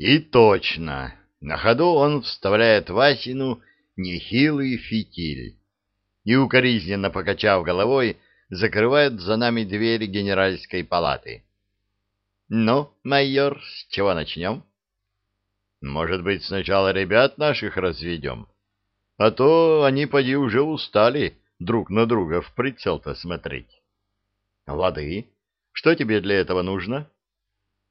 И точно, на ходу он вставляет Васину нехилый фитиль и, укоризненно покачав головой, закрывает за нами двери генеральской палаты. «Ну, майор, с чего начнем?» «Может быть, сначала ребят наших разведем? А то они, поди, уже устали друг на друга в прицел-то смотреть». «Лады. Что тебе для этого нужно?»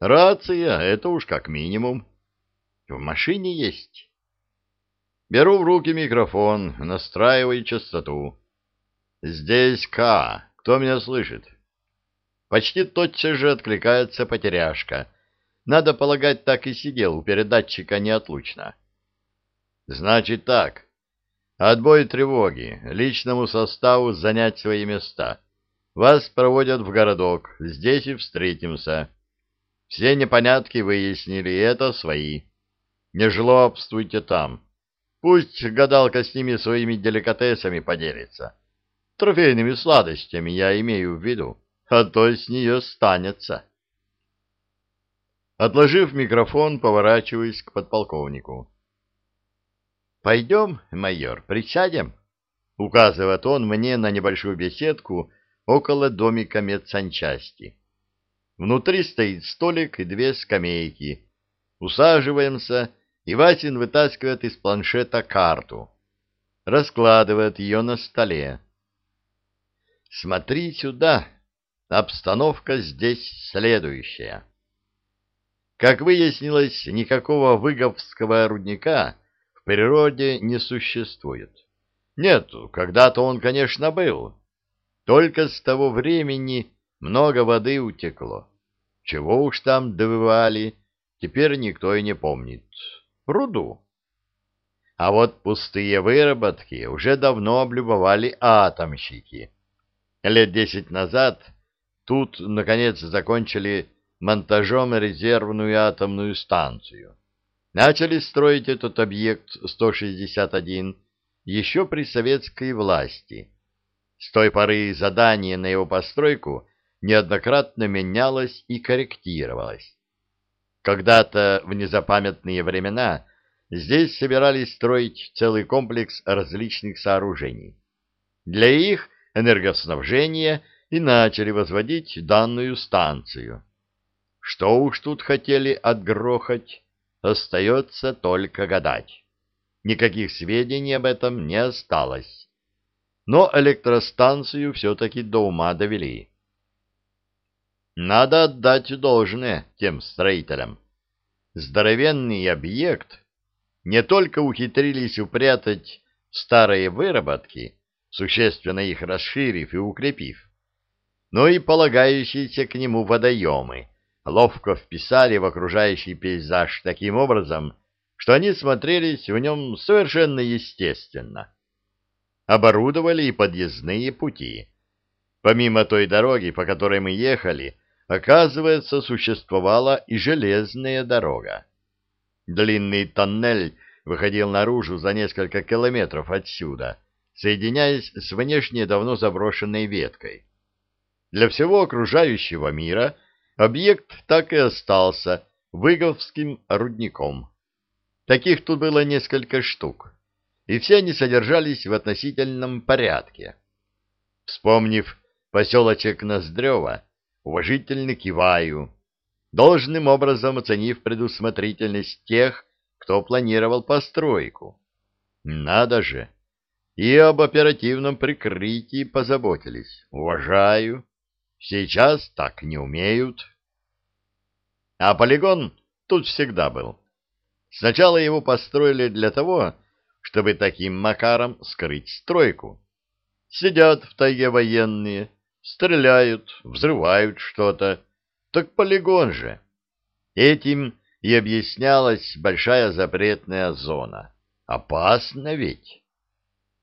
«Рация, это уж как минимум». «В машине есть?» Беру в руки микрофон, настраиваю частоту. «Здесь К. Кто меня слышит?» Почти тотчас же откликается потеряшка. Надо полагать, так и сидел у передатчика неотлучно. Значит так. Отбой тревоги. Личному составу занять свои места. Вас проводят в городок. Здесь и встретимся. Все непонятки выяснили, это свои. Не жлобствуйте там. Пусть гадалка с ними своими деликатесами поделится. Трофейными сладостями я имею в виду а то с нее станется. Отложив микрофон, поворачиваюсь к подполковнику. «Пойдем, майор, присядем?» — указывает он мне на небольшую беседку около домика медсанчасти. Внутри стоит столик и две скамейки. Усаживаемся, и Васин вытаскивает из планшета карту. Раскладывает ее на столе. «Смотри сюда, Обстановка здесь следующая. Как выяснилось, никакого выговского рудника в природе не существует. Нет, когда-то он, конечно, был. Только с того времени много воды утекло. Чего уж там добывали, теперь никто и не помнит. Руду. А вот пустые выработки уже давно облюбовали атомщики. Лет десять назад Тут, наконец, закончили монтажом резервную атомную станцию. Начали строить этот объект 161 еще при советской власти. С той поры задание на его постройку неоднократно менялось и корректировалось. Когда-то в незапамятные времена здесь собирались строить целый комплекс различных сооружений. Для их энергоснабжения – и начали возводить данную станцию. Что уж тут хотели отгрохать, остается только гадать. Никаких сведений об этом не осталось. Но электростанцию все-таки до ума довели. Надо отдать должное тем строителям. Здоровенный объект не только ухитрились упрятать старые выработки, существенно их расширив и укрепив, но и полагающиеся к нему водоемы ловко вписали в окружающий пейзаж таким образом, что они смотрелись в нем совершенно естественно. Оборудовали и подъездные пути. Помимо той дороги, по которой мы ехали, оказывается, существовала и железная дорога. Длинный тоннель выходил наружу за несколько километров отсюда, соединяясь с внешне давно заброшенной веткой. Для всего окружающего мира объект так и остался выговским рудником. Таких тут было несколько штук, и все они содержались в относительном порядке. Вспомнив поселочек Ноздрева, уважительно киваю, должным образом оценив предусмотрительность тех, кто планировал постройку. Надо же! И об оперативном прикрытии позаботились. Уважаю. Сейчас так не умеют. А полигон тут всегда был. Сначала его построили для того, чтобы таким макаром скрыть стройку. Сидят в тайге военные, стреляют, взрывают что-то. Так полигон же. Этим и объяснялась большая запретная зона. Опасно ведь.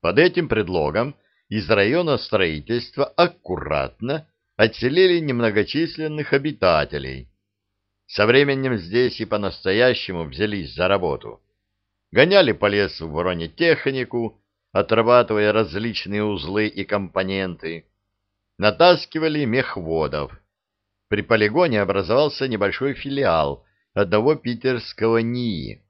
Под этим предлогом из района строительства аккуратно отселили немногочисленных обитателей. Со временем здесь и по-настоящему взялись за работу. Гоняли по лесу бронетехнику, отрабатывая различные узлы и компоненты. Натаскивали мехводов. При полигоне образовался небольшой филиал одного питерского НИИ.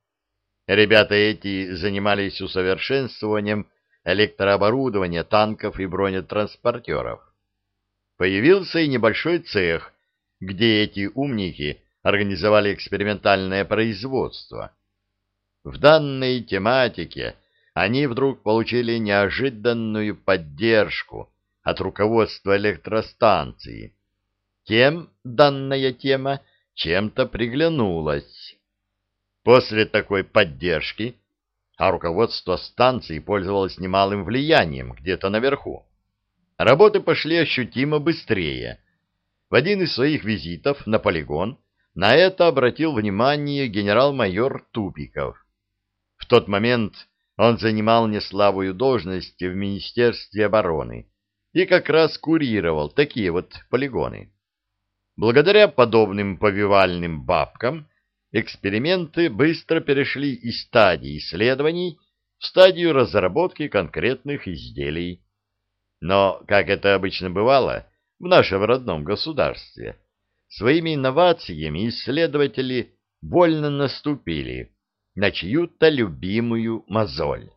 Ребята эти занимались усовершенствованием электрооборудования танков и бронетранспортеров. Появился и небольшой цех, где эти умники организовали экспериментальное производство. В данной тематике они вдруг получили неожиданную поддержку от руководства электростанции. Тем данная тема чем-то приглянулась. После такой поддержки, а руководство станции пользовалось немалым влиянием где-то наверху, работы пошли ощутимо быстрее. В один из своих визитов на полигон на это обратил внимание генерал-майор Тупиков. В тот момент он занимал неслабую должность в Министерстве обороны и как раз курировал такие вот полигоны. Благодаря подобным повивальным бабкам эксперименты быстро перешли из стадии исследований в стадию разработки конкретных изделий. Но, как это обычно бывало в нашем родном государстве, своими инновациями исследователи больно наступили на чью-то любимую мозоль.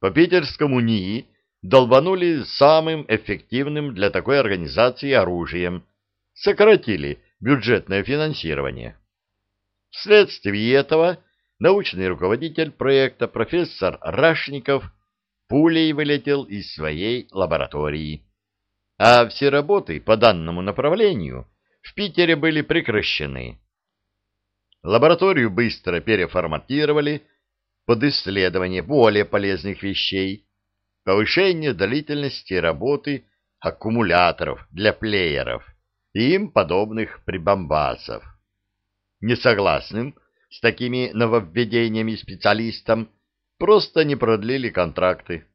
По питерскому НИИ долбанули самым эффективным для такой организации оружием, сократили бюджетное финансирование. Вследствие этого научный руководитель проекта профессор Рашников пулей вылетел из своей лаборатории, а все работы по данному направлению в Питере были прекращены. Лабораторию быстро переформатировали под исследование более полезных вещей, повышение длительности работы аккумуляторов для плееров и им подобных прибамбасов. Несогласным с такими нововведениями специалистам просто не продлили контракты.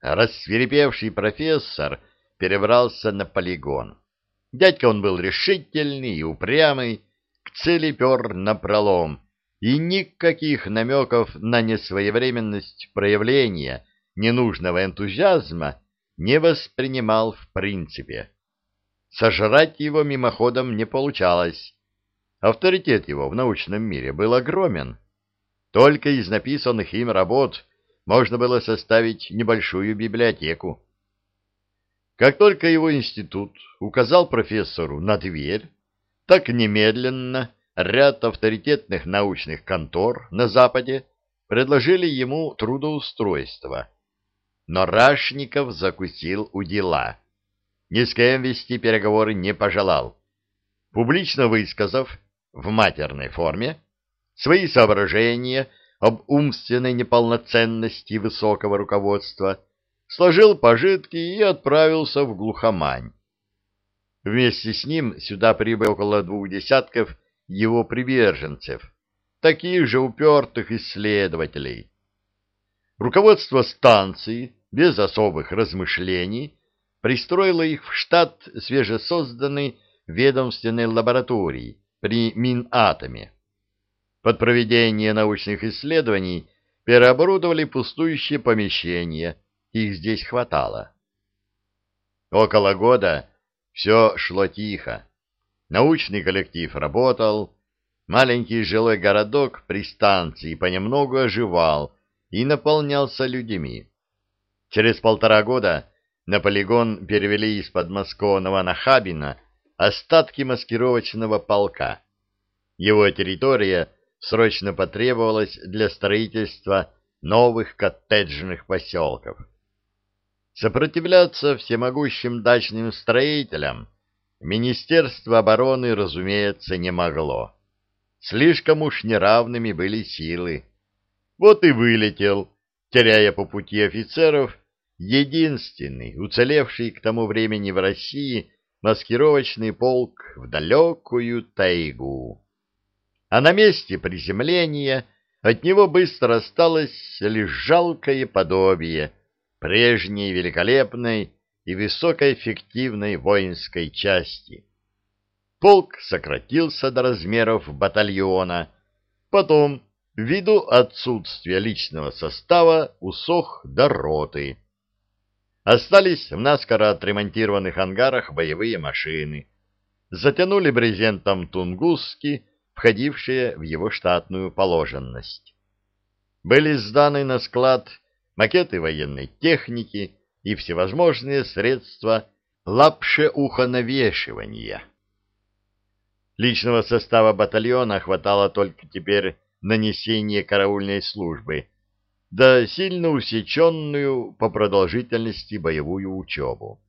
Рассверепевший профессор перебрался на полигон. Дядька он был решительный и упрямый, к цели пер напролом, и никаких намеков на несвоевременность проявления ненужного энтузиазма не воспринимал в принципе. Сожрать его мимоходом не получалось. Авторитет его в научном мире был огромен. Только из написанных им работ можно было составить небольшую библиотеку. Как только его институт указал профессору на дверь, так немедленно ряд авторитетных научных контор на Западе предложили ему трудоустройство. Но Рашников закусил у дела. Ни с кем вести переговоры не пожелал. Публично высказав в матерной форме свои соображения об умственной неполноценности высокого руководства, сложил пожитки и отправился в глухомань. Вместе с ним сюда прибыло около двух десятков его приверженцев, таких же упертых исследователей. Руководство станции без особых размышлений пристроило их в штат свежесозданной ведомственной лаборатории при Минатоме. Под проведение научных исследований переоборудовали пустующие помещения, их здесь хватало. Около года все шло тихо. Научный коллектив работал, маленький жилой городок при станции понемногу оживал и наполнялся людьми. Через полтора года на полигон перевели из подмосковного Нахабина остатки маскировочного полка. Его территория срочно потребовалась для строительства новых коттеджных поселков. Сопротивляться всемогущим дачным строителям Министерство обороны, разумеется, не могло. Слишком уж неравными были силы. Вот и вылетел, теряя по пути офицеров, единственный, уцелевший к тому времени в России, маскировочный полк в далекую тайгу. А на месте приземления от него быстро осталось лишь жалкое подобие — прежней великолепной и высокоэффективной воинской части. Полк сократился до размеров батальона, потом, ввиду отсутствия личного состава, усох до роты. Остались в наскоро отремонтированных ангарах боевые машины. Затянули брезентом тунгусски, входившие в его штатную положенность. Были сданы на склад макеты военной техники и всевозможные средства лапшеухонавешивания. Личного состава батальона хватало только теперь на несение караульной службы, да сильно усеченную по продолжительности боевую учебу.